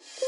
you